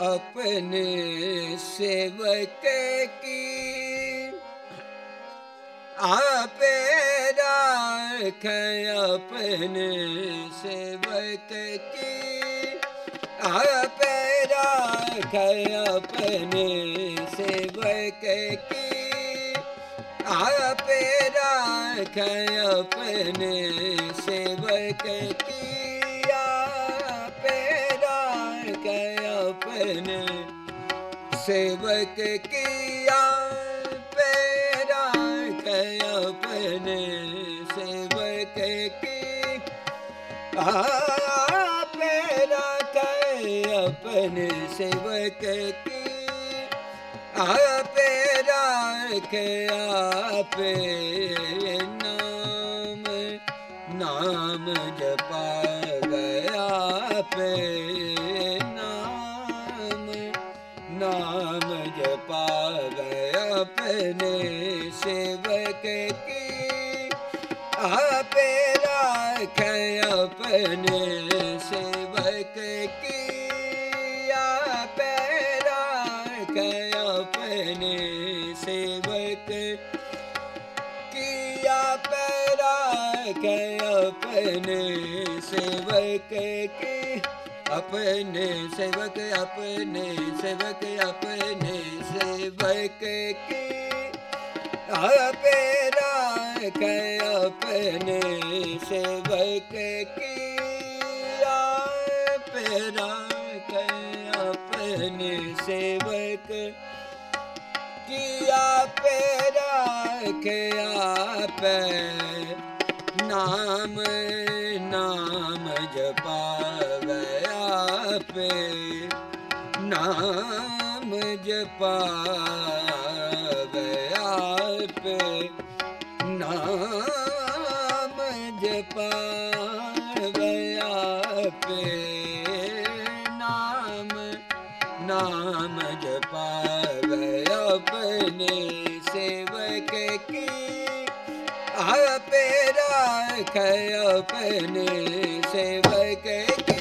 अपने सेवक की आपे राख अपने सेवक की आपे राख अपने सेवक की आपे राख अपने सेवक की ਨੇ ਆਪਣੇ ਸੇਵਕ ਕੀ ਆ ਪੇਰਾ ਕਹਿ ਆਪਣੇ ਸੇਵਕ ਕੀ ਆਪੇ ਰੱਖੇ ਆਪੇ ਨਾਮ ਨਾਮ ਜਪਾ ਆਪੇ। सेवक की आपे राख अपने सेवक की आपे राख अपने सेवक की आपे राख अपने सेवक की अपने सेवक अपने सेवक अपने सेवक की आपे राख अपने सेवक की आपे राख अपने सेवक की आपे राख आप नाम नाम जपा गया पे नाम जपा गया ਜਪੇ ਨਾਮ ਜਪਾਣ ਵਿਆਪੇ ਨਾਮ ਨਾਮ ਜਪਾਵੇ ਆਪਣੇ ਸੇਵਕ ਕੀ ਆਪੇ ਰੱਖੇ ਆਪਣੇ ਸੇਵਕ ਕੀ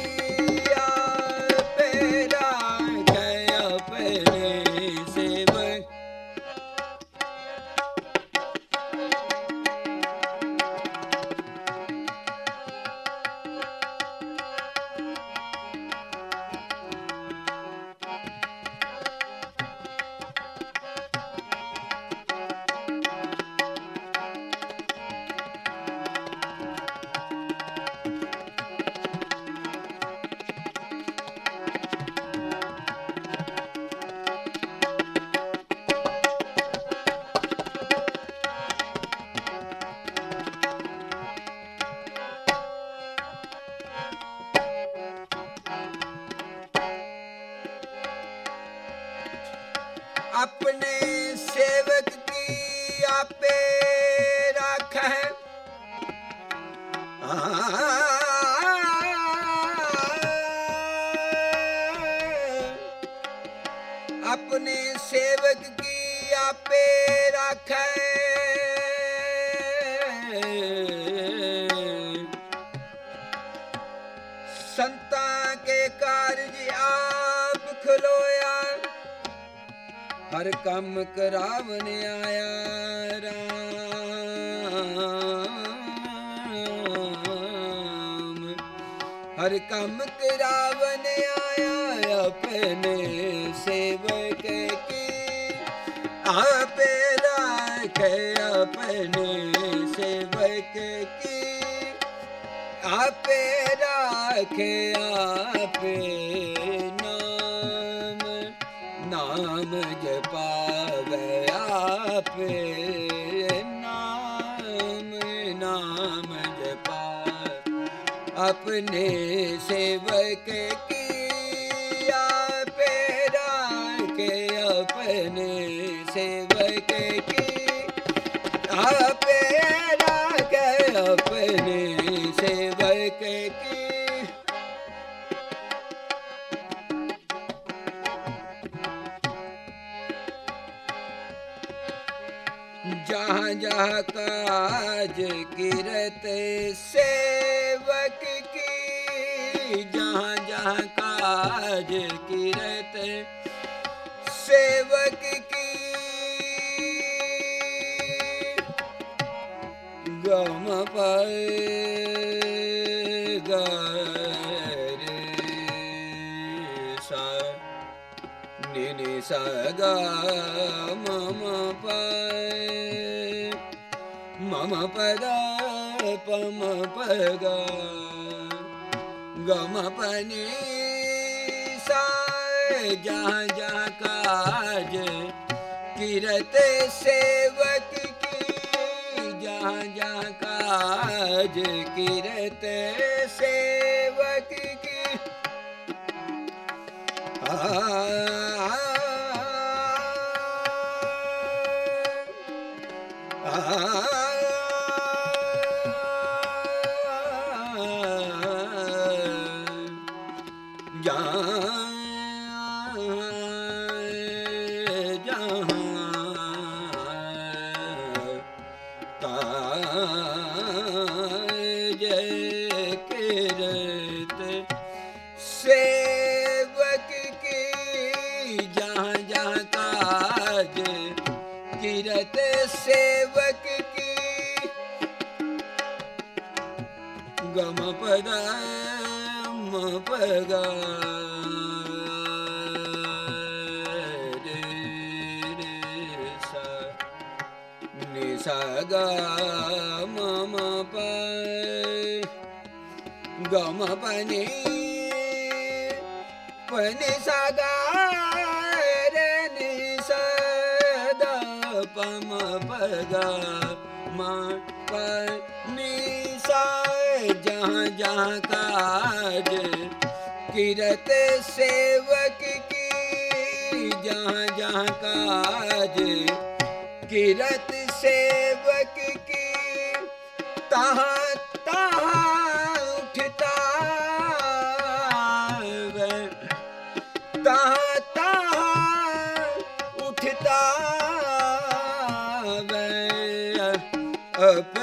ਸੇਵਕ ਕੀ ਆਪੇ ਰੱਖੈ। ਸੰਤਾਂ ਕੇ ਕਾਰਜ ਆਪ ਖਲੋਇਆ। ਹਰ ਕੰਮ ਕਰਾਵਨ ਆਇਆ ਰਾਮ। ਹਰ ਕੰਮ ਕਰਾਵਨ ਆਇਆ, ਆਪਣੇ ਸੇਵਕ ਆਪਣੇ ਸੇਵਕ ਕੀ? ਆਪੇ ਰੱਖੇ ਨਾਮ ਨਾਮ ਨਾਮ ਨਾਮ ਜਪਾ। ਆਪਣੇ ਸੇਵਕ ਕੀ ਸਲਾਹ ਕਾਜ ਕਿਰਤ ਸੇਵਕ ਕੀ ਜਹਾਂ ਜਹਾਂ ਕਾਜ ਕਿਰਤ ਸੇਵਕ ਕੀ ਗਮ ਪਾਏ ਗਰੇ ਸਾ ਨੀ ਨੀ मम पद पम पग गम पनि सा जहाँ जहाँ काज किरत सेवक की जहाँ जहाँ काज किरत सेवक की आ, ਕਿਰਤ ਸੇਵਕ ਕੀ ਗਮ ਪਦਾ ਮ ਪਗਾ ਸਾਗਾ ਮਮ ਪੈ ਗਮ ਪਨੇ ਪਨੇ ਸਾਗਾ ग म प नि सा जहाँ जहाँ काज किरत सेवक की जहाँ जहाँ काज किरत सेवक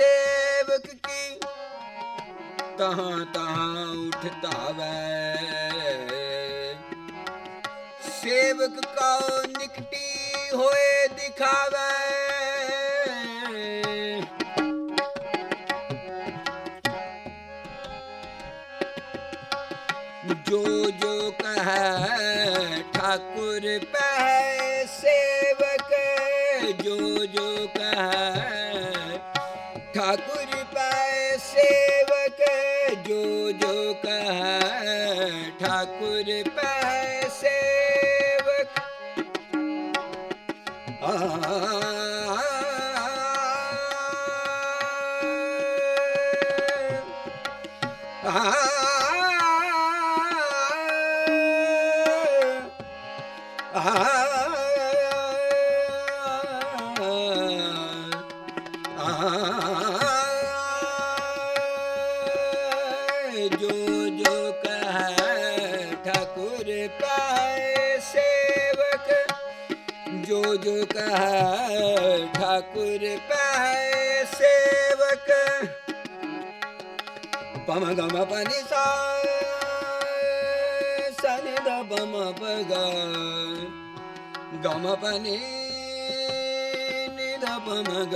ਸੇਵਕ ਕੀ? ਤਹਾਂ ਤਹਾਂ ਉਠਤਾਵੇ ਸੇਵਕ ਕਉ ਨਿਕਟੀ ਹੋਏ ਦਿਖਾਵੇ। ਜੋ ਜੋ ਕਹੈ ਠਾਕੁਰ ਪੈ ਜੋ ਜੋ ਕਹੈ ਠਾਕੁਰ ਪਹਿ ਸੇਵਕ ਪਮ ਗਮ ਪਨੀ ਸਾ ਸਨ ਦ ਬਮ ਪਗ ਗਮ ਪਨੀ ਨੀ ਦ ਬਮ ਗ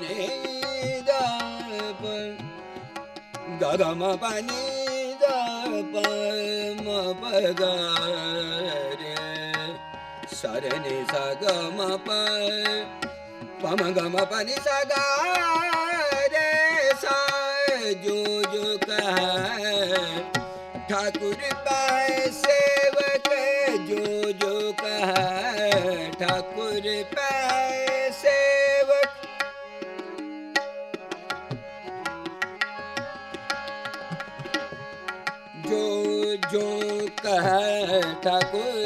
ਨੀ ਦ ਪ ਪਨੀ ਦ ਪਮ ਗ సరణి సగమ పమ గమ పని సగా రే సూ జు ठाकुर पाए सेवक जो जो कह ठाकुर पाए सेवक जो जो कह ठाकुर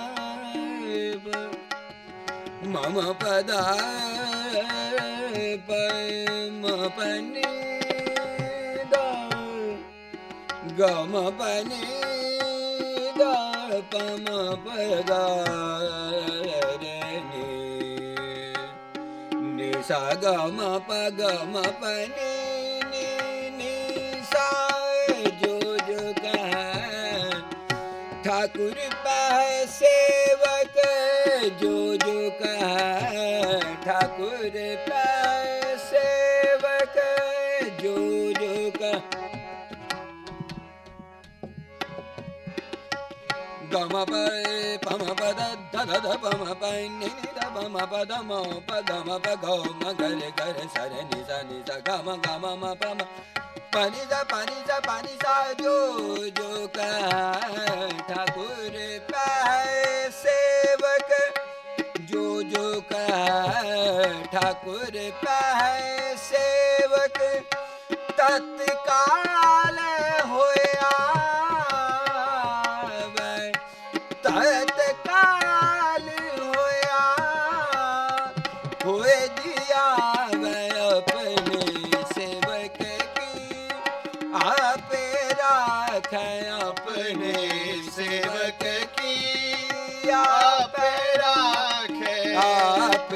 ਮਮ ਪਦਾ ਪਮ ਪਨੀ ਦਾ ਗਮ ਪਨੀ ਦਾ ਪਮ ਪਦਾ sa ga ma pa ga ma pa ni ni ni sa jo jo ka thakur pa se ਜੋ ਜੋ ਕਹੈ ਠਾਕੁਰ ਕੈ ਸੇਵਕ ਜੋ ਜੋ ਕਹ ਗਮ ਪੈ ਪਮ ਪਦ ਦਦ ਦ ਪਮ ਪੈ ਨੀ ਨੀ ਦ ਪਮ ਪਦ ਮ ਪ ਗਮ ਪ ਗੋ ਮ ਗਰ ਗਰ ਸਰ ਨੀ ਸ ਨੀ ਸ ਗਮ ਗਮ ਮ ਪਮ ਪਾਣੀ ਦਾ ਪਾਣੀ ਦਾ ਪਾਣੀ ਦਾ ਜੋ ਜੋ ਕਹ ਠਾਕੁਰ ਪੈ ਸੇਵਕ ਜੋ ਜੋ ਕਹੈ ਠਾਕੁਰ ਪਹਿ ਸੇਵਕ ਤਤਕਾਲ ਹੋਇਆ ਵੈ ਤਤਕਾਲ ਹੋਇਆ ਹੋਏ ਦਿਆ ਵੈ ਆਪਣੇ ਸੇਵਕ ਕੀ ਆਪੇ ਰਾਖੈ ਆਪਣੇ ਸੇਵਕ आप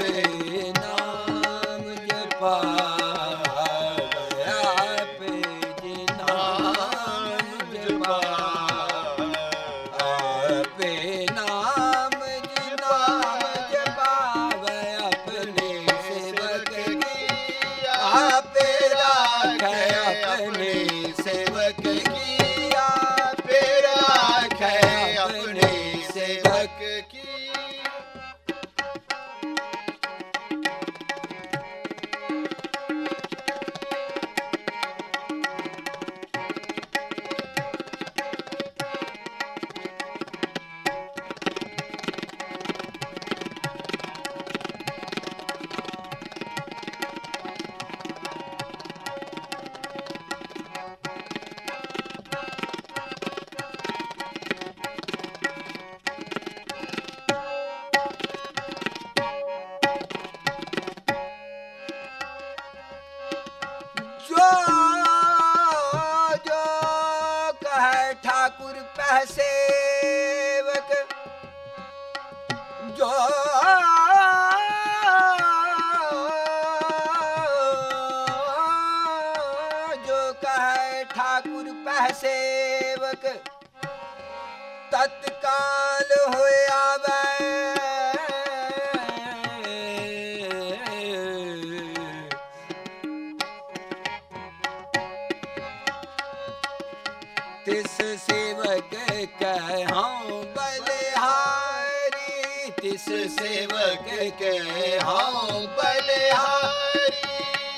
ਤਿਸ ਸੇਵਕ ਕਹਿ ਹਉ ਬਲਿਹਾਰੀ, ਤਿਸ ਸੇਵਕ ਕਹਿ ਹਉ ਬਲਿਹਾਰੀ।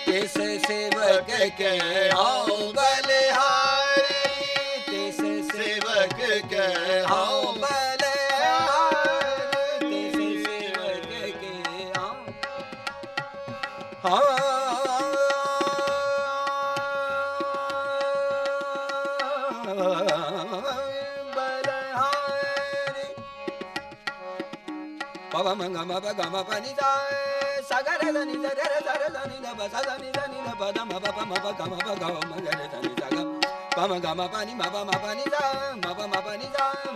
ਤਿਸ ਸੇਵਕ ਕਹਿ ਹਉ ਬਲਿਹਾਰੀ, ਤਿਸ ਸੇਵਕ ਕਹਿ ਕੰਮ ਮਾ ਮਾਨੀ ਜਾਮਾ ਨੀ ਮਾ ਮਾ ਨੀ ਜਾਓ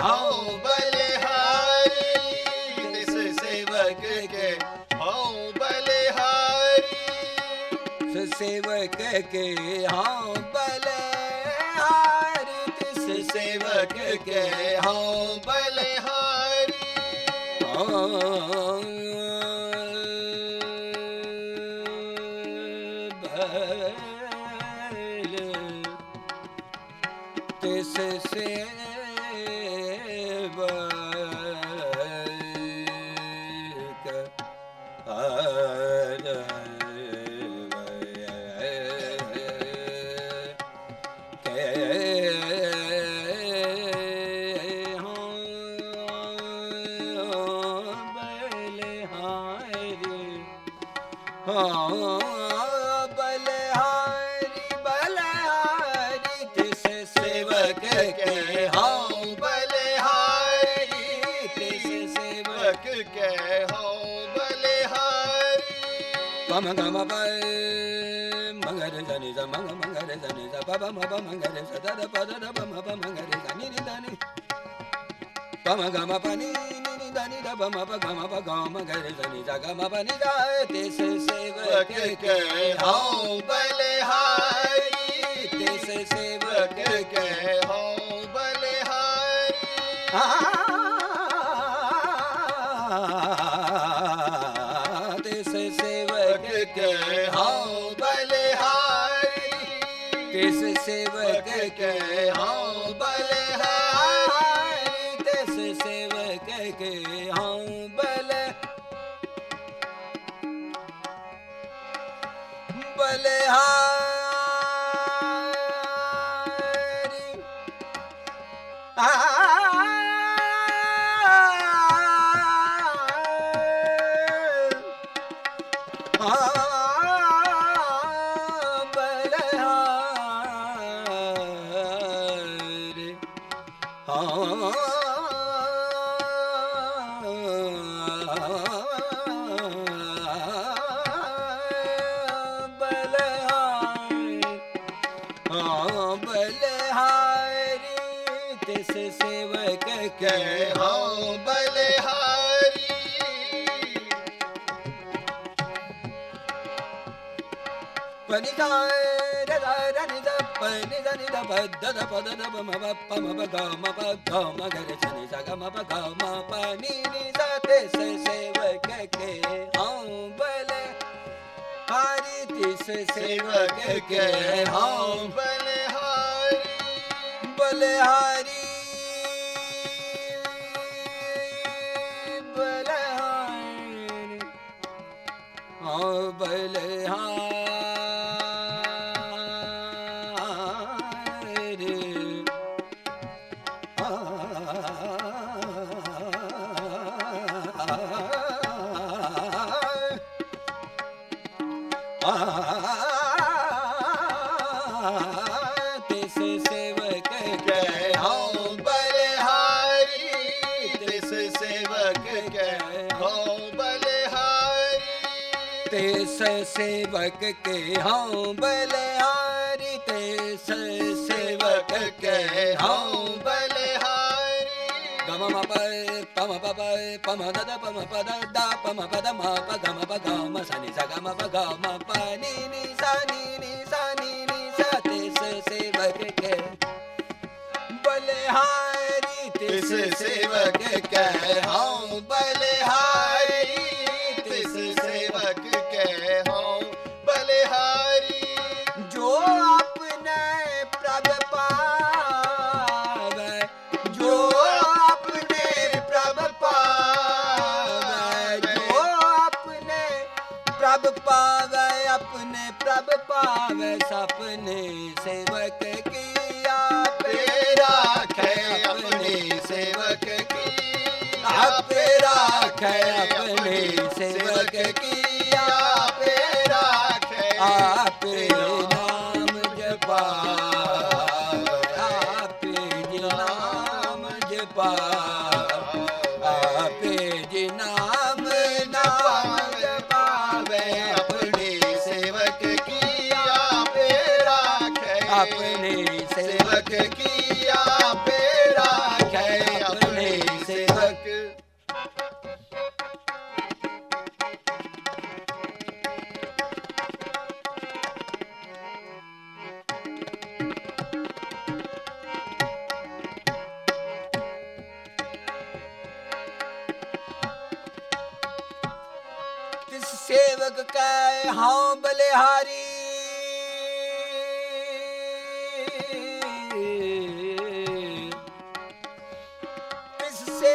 ਹੌਲੇ ਹਾਏੇਵ ਕੇ ਹੌ ਬਲੇ ਸੇਵਕ ਕੇ ਹਉ ਬਲਿਹਾਰੀ ਹਾਂ ਕੇ ਹਾਂ ਬਲਿਹਾਰੀ ਤਿਸ ਸੇਵਕ ਕੇ ਹਉ ਬਲਿਹਾਰੀ Pama gama pa mangare zani za manga mangare zani za baba ma ba mangare sa da da pa da da pa ma pa mangare za ni ni da ni Pama gama pa ni ni ni da ni da pa ma pa gama pa ga mangare zani za ga ma pa ni da te se se ke ke ਹਉ ਬਲਿਹਾਰੀ te va ਸੇਵਕ ਕੇ ਹਉ ਬਲਿਹਾਰੀ ਹਉ ਤਿਸ ਸੇਵਕ ਕੇ ਹਉ ਬਲਿਹਾਰੀ ਤਿਸ ਸੇਵਕ ਕੇ ਹਉ ਬਲ ਬਲਿਹਾਰੀ ah, ah. ਗਮ ਨੀਸੇ ਹੋਂ ਬਲੇ ਹਾਰੀ ਤੈਸੇਵਕ ਹੋ ਭਲੇ ਬੋਲੇ ਹਾਰੇ ਹਲੇ ਸੇਵਕ ਕੇ ਹਾਂ ਬਲਿਹਾਰੀ ਤੇ ਸੇਵਕ ਕੇ ਹਾਂ ਬਲਿਹਾਰੀ? ਗਮ ਮ ਪਮ ਪਮ ਦ ਦ ਪਮ ਪ ਦ ਪ ਦ ਮ ਪ ਗ ਪ ਗ ਮ ਸ ਗਮ ਪ ਗ ਮ ਨੀ ਨੀ ਸ ਨੀ ਨੀ ਸ ਨੀ ਨੀ ਸ ਸੇਵਕ ਕੇ। ਬਲਿਹਾਰੀ ਤੇ ਸੇਵਕ ਕੇ। ਹਾਂ ਬਲ ਭਾਵੇਂ ਸੇਵਕ ਕੀਆ ਤੇਰਾ ਸੇਵਕ ਕੀਆ। ਆਪੇ ਆਪਣੇ ਸੇਵਕ ਕੀਆ ਆਪੇ ਰਾਖੈ ਆਪੇ की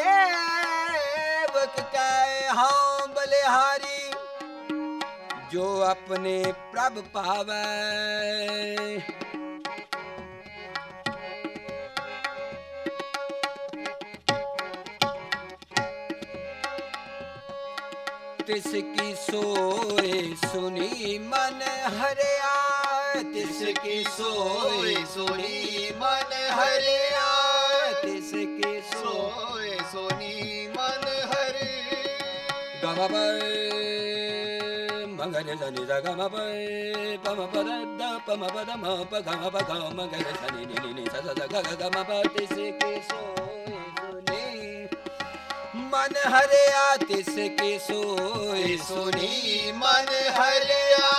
ਸੇਵਕ ਕੈ ਹਾਂ ਬਲਿਹਾਰੀ ਜੋ ਆਪਣੇ ਪ੍ਰਭ ਪਾਵੈ ਤਿਸ ਕੀ ਸੋਏ ਸੁਣੀ ਮਨ ਹਰਿਆ ਤਿਸ ਕੀ ਸੋਏ ਸੁਣੀ ਮਨ ਹਰਿਆ ਤਿਸ ਕੀ ਸੋਏ गम मगर सनि स गम पम पद द पम पद म प गम प ग मगर सनि नि नि नि स स स ग ग गम प तिसकी सोए सुनी मन हरिया तिसकी सोए सुनी सुनी मन हरिया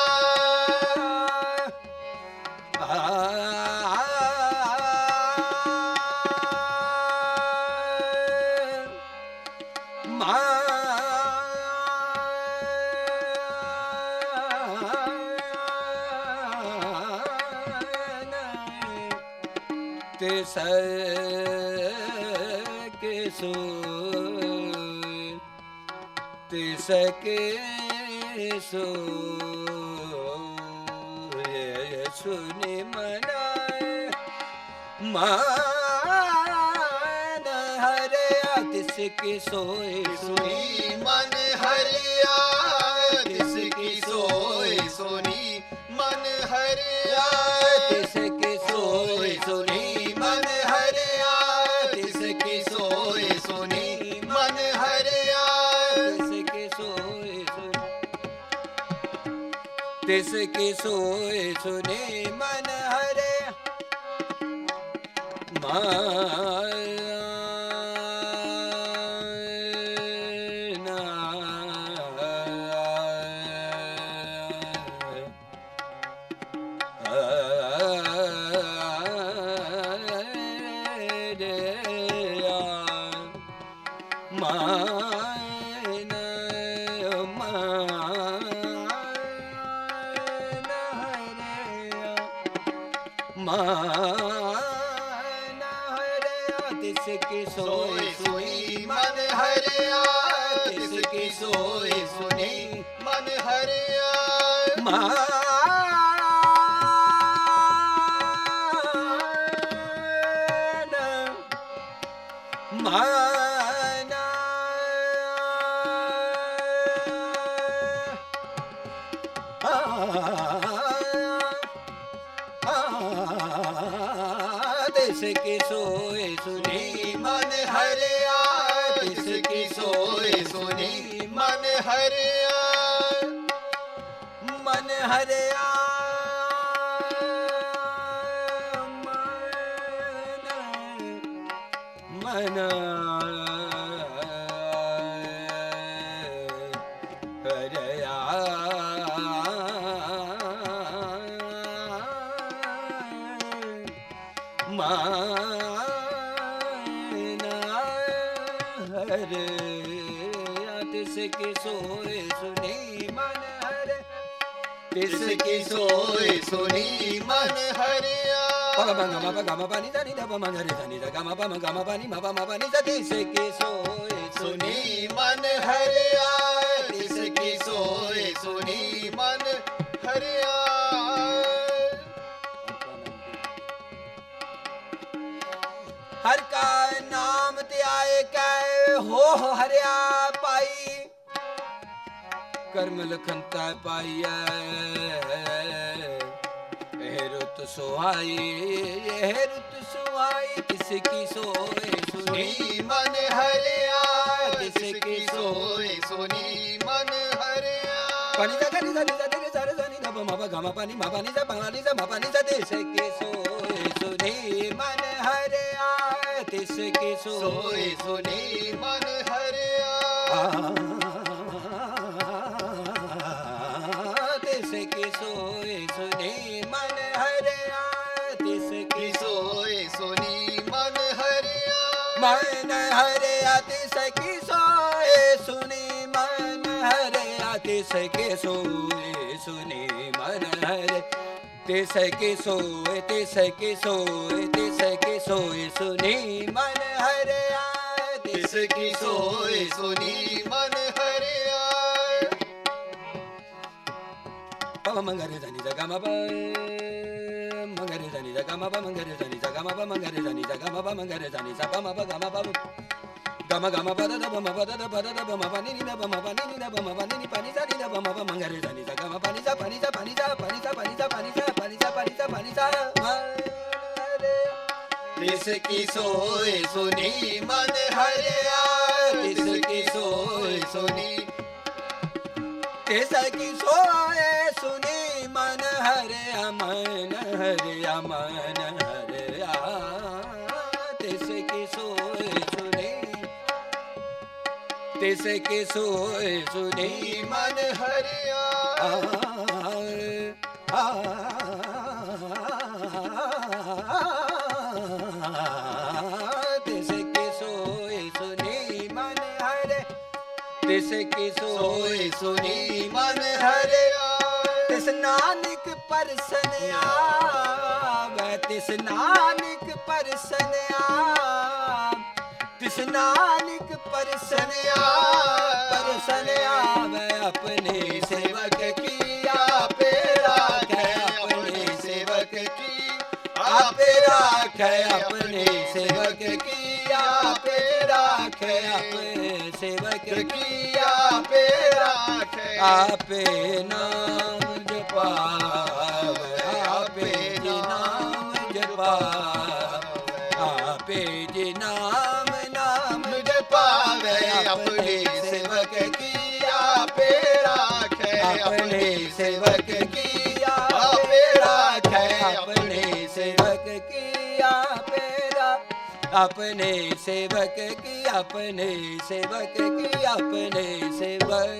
ਤਿਸ ਕੇ ਸੋ ਏ ਸੁਨੇ ਮਨਾਏ। ਮਨ ਹਰਿਆ ਤਿਸ ਕੀ ਸੋਏ ਸੁਨੀ ਮਨ ਹਰਿਆ ਤਿਸ ਕੀ ਸੋਏ ਸੁਨੀ ਮਨ ਹਰਿਆ ਤਿਸ ਕੀ ਸੋਏ ਸੁਨੀ ਮਨ ਹਰਿਆ ਸੋਏ ਸੁਨੀ ਮਨ ਹਰਿਆ ਤਿਸ ਕੇ ਸੋਏ ਸੁਨੀ ਤਿਸ ਕੇ ਸੋਏ ਸੁਨੀ ਮਨ ਹਰਿਆ ਮਾਰ ਮਾਨਾ ਤਿਸ ਕੀ ਸੋਏ ਸੁਣੀ ਮਨ ਹਰਿਆ ਤਿਸ ਕੀ ਮਨ ਹਰਿਆ ਮਨ ਹਰਿਆ ਨਾ ਤਿਸ ਕੀ ਸੋਏ ਸੁਣੀ ਮਨ ਹਰਿਆ। pa pa ga ma pa ga ma pa ni da ni da pa ma ga re da ni da ga ma pa ma ga ma pa ni ma pa ma pa ni da ti se ki soe सुनी मन हरिया जिसकी सोए सुनी मन हरिया हर का नाम त्याए कै हो हरिया पाई कर्म लखनता पाई है ਰੁਤ ਸੁਹਾਈ ਇਹ ਰੁਤ ਸੁਹਾਈ ਕਿਸ ਕੀ ਸੋਏ ਸੁਨੀ ਮਨ ਹਰਿਆ ਤਿਸ ਕੀ ਸੋਏ ਸੁਨੀ ਮਨ ਹਰਿਆ ਪਨੀ ਦਾ ਗਰੀ ਦਾ ਦਾ ਦੇ ਸਰ ਸਨੀ ਦਾ ਮ ਪ ਗਮ ਪਨੀ ਮ ਪਨੀ ਦਾ ਪਨੀ ਦਾ ਮ ਪਨੀ ਦਾ ਦੇ ਸੇ ਕੀ ਸੋਏ ਸੁਨੀ ਮਨ ਹਰਿਆ ਤਿਸ ਕੀ ਸੋਏ ਸੁਨੀ ਮਨ ਹਰਿਆ ਸਕੇ ਸੋਏ, ਸੁਨੇ ਮਨ ਹਰੇ। ਤੇ ਸਕੇ ਸੋਏ, ਤੇ ਸਕੇ ਸੋਏ, ਤੇ ਸਕੇ ਸੋਏ, ਸੁਨੇ ਮਨ ਹਰਿਆ ਤੇ ਸਕੇ ਸੋਏ, ਸੁਨੇ ਮਨ ਹਰਿਆ ਪਵ ਮੰਗਰੇ ਜਾਨੀ ਜਗਾ ਮਾ ਮੰਗਰੇ ਜਾਨੀ ਜਗਾ ਮਾ ਮੰਗਰੇ ਜਾਨੀ ਜਗਾ ਮਾ ਮੰਗਰੇ ਜਾਨੀ ਜਗਾ ਮਾ ਮੰਗਰੇ ਜਾਨੀ ਜਗਾ ਮਾ ਬਗਾ ਮਾ ਪ ਗਮ ਗਮ ਪ ਦ ਦ ਬ ਮ ਪ ਦ ਦ ਬ ਦ ਦ ਬ ਮ ਪ ਨੀ ਨੀ ਦ ਬ ਮ ਪ ਨੀ ਨੀ ਦ ਬ ਮ ਪ ਨੀ ਨੀ ਪ ਨੀ ਸ ਨੀ ਦ ਬ ਮ ਪ ਮੰਗਰੇ ਧਨੀ ਜਗਾ ਮ ਪ ਨੀ ਸ ਪ ਨੀ ਸ ਪ ਨੀ ਸ ਪ ਨੀ ਸ ਪ ਨੀ ਸ ਪ ਨੀ ਸ ਪ ਨੀ ਸ ਪ ਨੀ ਸ ਪ ਨੀ ਸ ਮੰਗਰੇ ਤਿਸ ਕੀ ਸੋਏ ਸੁਨੀ ਮਨ ਤਿਸ ਕੇ ਸੋਏ ਆ ਤਿਸ ਕੀ ਸੋਏ ਸੁਣੀ ਮਨ ਹਰਿਆ ਤਿਸ ਨਾਨਕ ਪਰਸਨ ਆਵੇ, ਤਿਸ ਨਾਨਕ ਪਰਸਨ ਨਾਨਕ ਪਰਸਨਿਆ ਪਰਸਨਿਆ ਵੇ ਆਪਣੇ ਸੇਵਕ ਕੀਆ ਪੇਰਾ ਖੈ ਆਪਣੇ ਸੇਵਕ ਕੀ ਆਪੇ ਰਾਖੈ, ਆਪਣੇ ਸੇਵਕ ਕੀਆ ਪੇਰਾ ਖੈ ਆਪਣੇ ਸੇਵਕ ਕੀਆ ਪੇਰਾ ਖੈ ਆਪੇ ਨਾਮ ਜਪਾਵੇ, ਆਪੇ ਨਾਮ ਜਪਾਵੇ। अपने सेवक किया पेरा खे अपने सेवक किया पेरा खे अपने सेवक किया पेरा अपने सेवक की अपने सेवक की अपने सेवक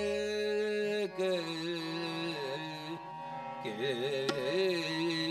के